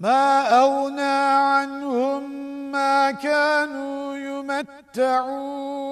ما أغنى عنهم ما كانوا يمتعون.